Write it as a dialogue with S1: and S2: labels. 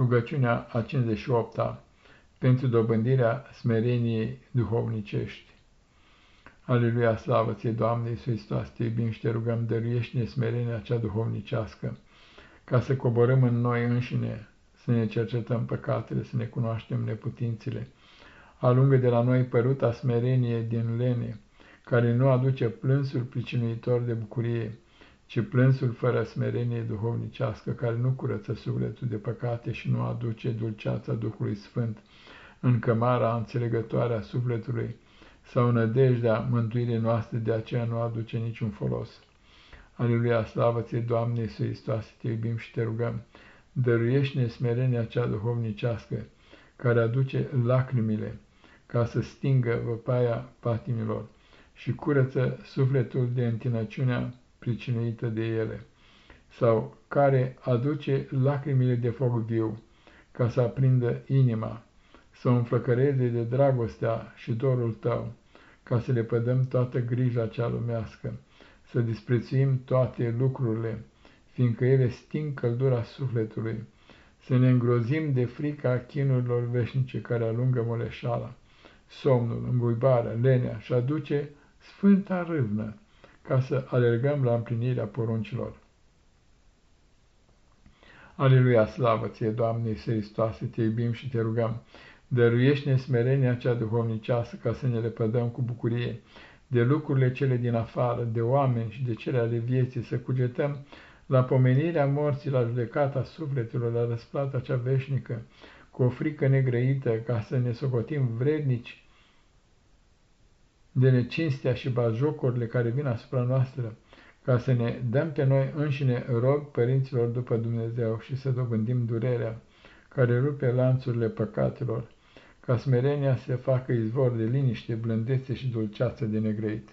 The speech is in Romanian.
S1: Rugăciunea a 58-a pentru dobândirea smereniei duhovnicești. Aleluia, slavă ție, Doamne Iisus Hristos, te iubim și te rugăm, dăruiește-ne smerenia cea duhovnicească, ca să coborâm în noi înșine, să ne cercetăm păcatele, să ne cunoaștem neputințele. Alungă de la noi păruta smerenie din lene, care nu aduce plânsul pricinuitor de bucurie, ci plânsul fără smerenie duhovnicească, care nu curăță sufletul de păcate și nu aduce dulceața Duhului Sfânt în cămara înțelegătoare a sufletului sau nădejdea mântuirii noastre, de aceea nu aduce niciun folos. Aleluia, slavă ție, Doamne Iisus Hristos, te iubim și te rugăm, dăruiește-ne smerenia cea duhovnicească, care aduce lacrimile, ca să stingă văpaia patimilor și curăță sufletul de întinăciunea pricinuită de ele, sau care aduce lacrimile de foc viu, ca să aprindă inima, să o înflăcăreze de dragostea și dorul tău, ca să le pădăm toată grija cea lumească, să disprețuim toate lucrurile, fiindcă ele sting căldura sufletului, să ne îngrozim de frica chinurilor veșnice care alungă moleșala, somnul, îmbuibarea, lenea și aduce sfânta râvnă, ca să alergăm la împlinirea poruncilor. Aleluia, slavă ție, Doamne Iisus Hristoase, te iubim și te rugăm, dăruiește-ne smerenia cea duhovnicească ca să ne lepădăm cu bucurie de lucrurile cele din afară, de oameni și de cele ale vieții, să cugetăm la pomenirea morții, la judecata sufletelor, la răsplata cea veșnică, cu o frică negrăită, ca să ne socotim vrednici de necinstea și bajocurile care vin asupra noastră, ca să ne dăm pe noi înșine rog părinților după Dumnezeu și să dobândim durerea care rupe lanțurile păcatelor, ca smerenia să facă izvor de liniște, blândețe și dulceață de negreit.